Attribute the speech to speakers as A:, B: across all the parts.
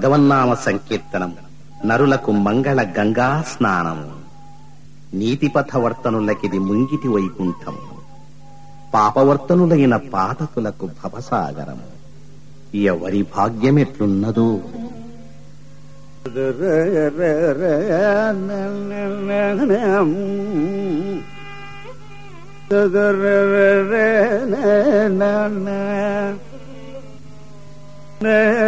A: భగవన్నామ సంకీర్తనం. నరులకు మంగళ గంగా స్నానము నీతిపథవర్తనులకిది ముంగిటి వైకుంఠం. పాపవర్తనులైన పాతకులకు భవసాగరము ఎవరి భాగ్యమెట్లున్నదో?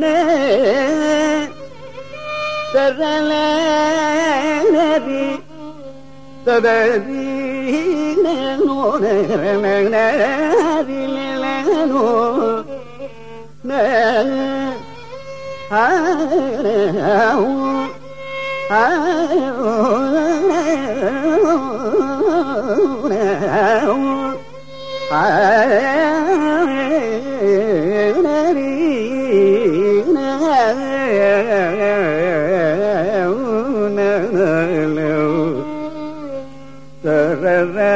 B: ne tarale ne bi tade bi ne no ne re ne ne bi le le no ne ha re au ha re au ne au ha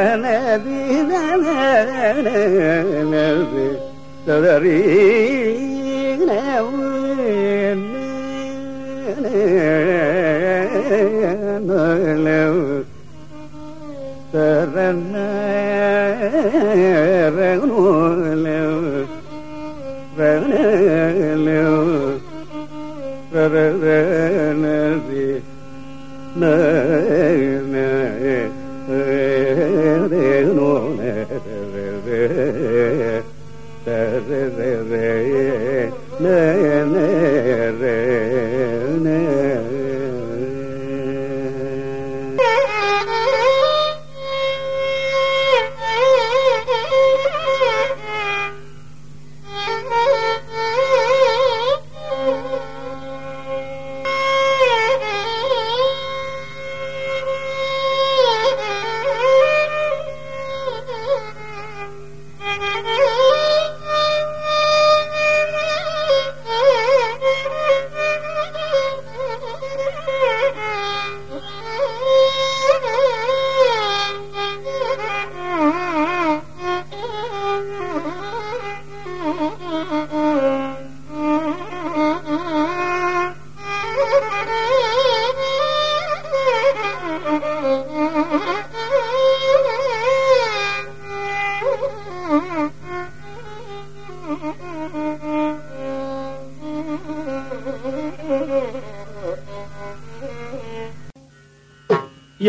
B: ನದಿ ನದಿ de não.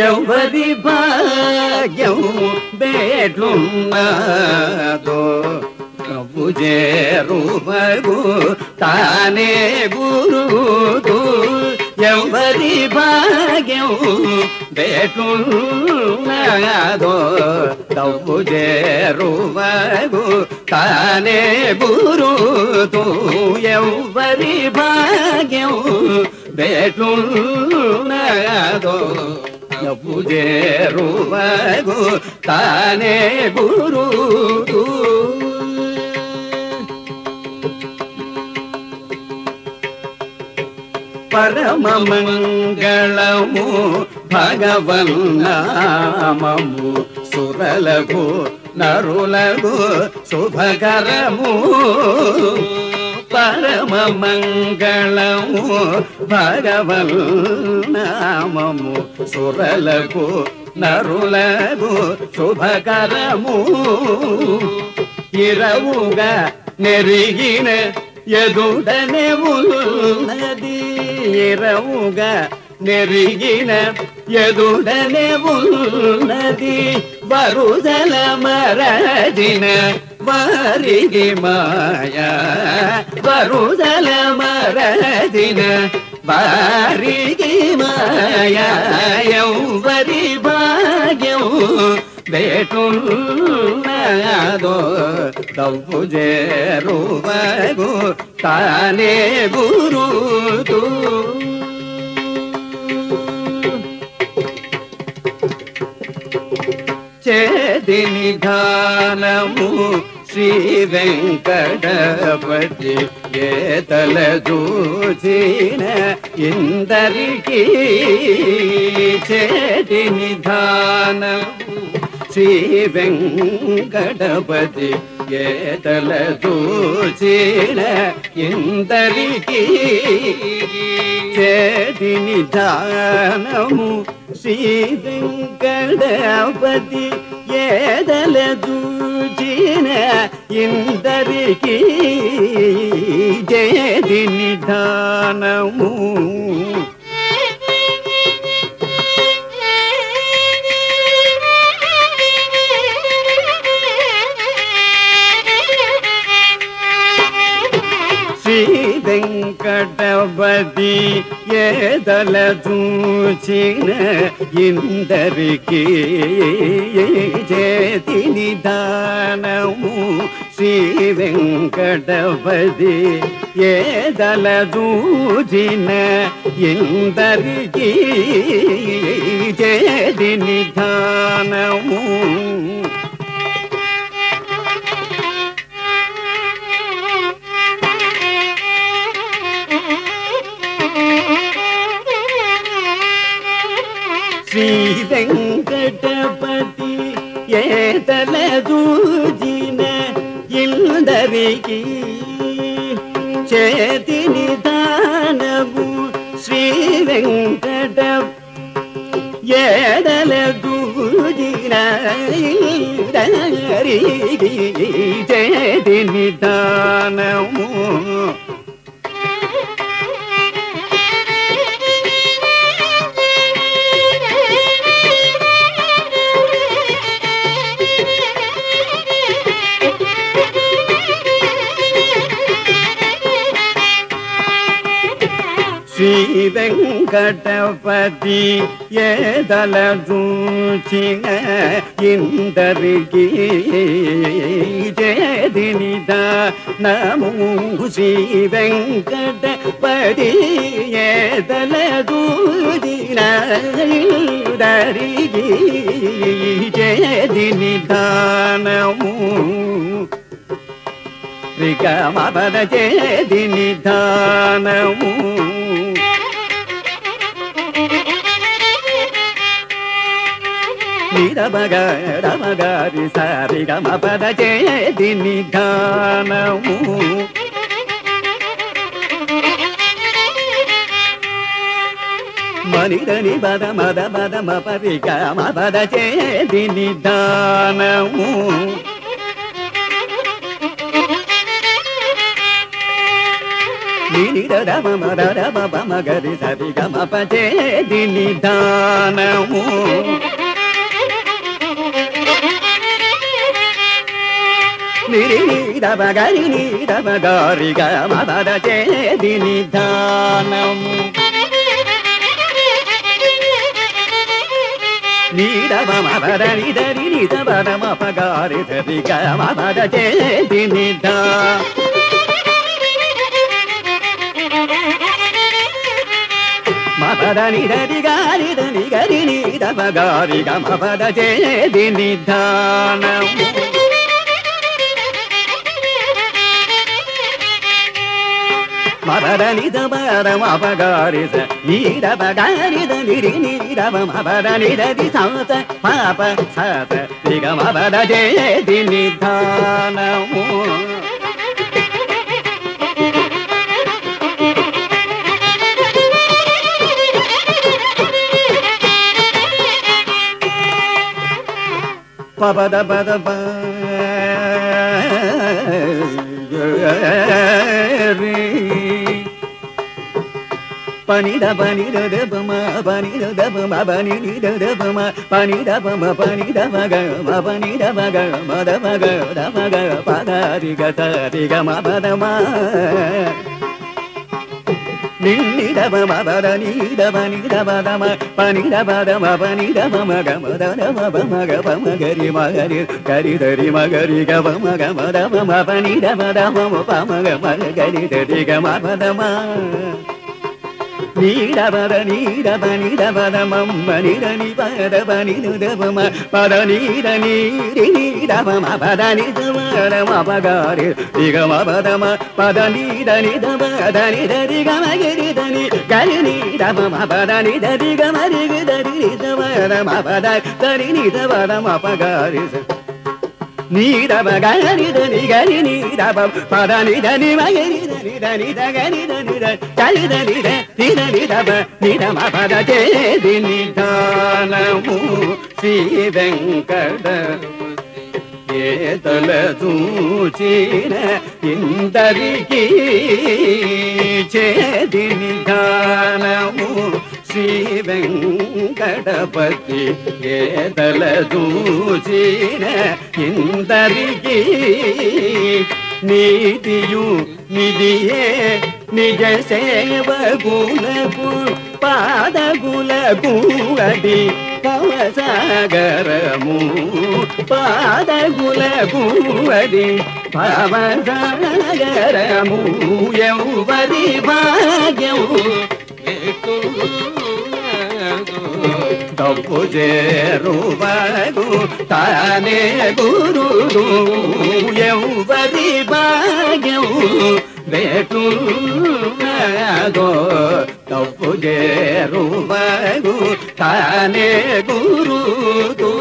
B: ఎవరి భాగ్యం బేట్లున్నదో ప్రభు చేరుమగు తానే గురుదు. ఎవరి భాగ్యం బేట్లున్నదో ప్రభు చేరుమగు తానే గురుదు. ఎవరి భాగ్యం బేట్లున్నదో డబ్బు చేరువగు తానే గురు. పరమమంగళము భగవన్నామము సురలగు నరులగు శుభకరము. పరమ పరమమంగళము భగవన్నామము సురలకు నరులకు శుభకరము. ఇరవుగా నెరిగిన ఎదుడనే ఉన్నది. ఇరవుగా నెరిగిన ఎదుడనే ఉన్నది. వరుదల మరదిన వారికి మాయా వరుదల మరదిన వారికి మాయా ఎవరి భాగ్యం వేటున్నాదో డబ్బు చేరువగు తానే గురుతూ చేది నిధానము శ్రీ వెంకటపతి ఏతల చూచిన ఇందరికీ చేది నిధానము శ్రీ వెంకటపతి ఏతల చూచిన ఇందరికీ చేతి నిధానము. శ్రీ వెంకటపతి ఏదల చూచిన ఇందరికీ చేతి నిధానము శ్రీ వెంకటపతి ఏదల చూచిన ఇందరికీ చేతి నిదానము శ్రీ వెంకటపతి ఏదల చూచిన ఇందరికీ చేతి నిదానము శ్రీ వెంకటపతి ఏతల దూజిన ఇందరికి చేతి నిదానము శ్రీ వెంకట ఏడల దూజిన ఇందరికి చేతి నిదానము వెంకటపతి ఏదల చూచిన ఇందరికి చేది నిదానము శ్రీ వెంకటపతి ఏదల చూచిన ఇందరికి చేది నిదానము రిగమపద చేది నిధానము నిరమగరమగారి సరిగమపద చేది నిధానము మనిదని పద మద పద మపరిక మపద చేది నిధానము నిరమ మరమ మగరి సరి గమ పచేది నిదానము నిరి నీరమ గరి నీరమ గారి గమ పద చేది నిదానము నీరమ మద నిదరి నిద పద మపగారి సరి గమ చేది నిదానము మద పద గారి ధని గరి నిధ గారి గమ చేది నిధానం. మపద నిధ పద మపగారి స నీర పగారి ధనిరి నీరవ మపద పాప సాత నిగమ పద చేది నిధానము పద పద పని పద మ నిన్ని దప మ పద ని దప ని దప ద మ పని దప ద మ పని దప మ గ మ ద ద మ ప మ గ ప మ గ రి మ గ రి గ రి ద రి మ గ రి గ ప మ గ మ ద మ మ ప ని దప ద మ మ ప మ గ మ గ రి ద రి గ మ మమ్మ నిద ని పద పద నీడ నీరి నీడబ పద నిదమర పగారి దిగమ పదమ పద నీడ నిదమ ద నిద దిగమ గరి నీడబ పద పద దరి పగారి నీరవ గని దని గని పద నిద ని నిద నిద దని నిద గని దని నిద నిదవ నిదమ పద చేది నిదానము శ్రీ వెంకట ఏతల చూచిన ఇందరికీ చేది నిదానము శ్రీ వెంకటపతి ఏదల దూచిన ఇందరికి నీతియు నిధియే నిజ సేవకులకు పాదగులకు అది పవసాగరము. పాదగులకు అది పవసాగరము. ఎవరి భాగ్యము డబ్బు చేరువగు తానే గురుడు. ఎవరి భాగ్యం వేటు తప్పు చేరువగు తానే గురుడు.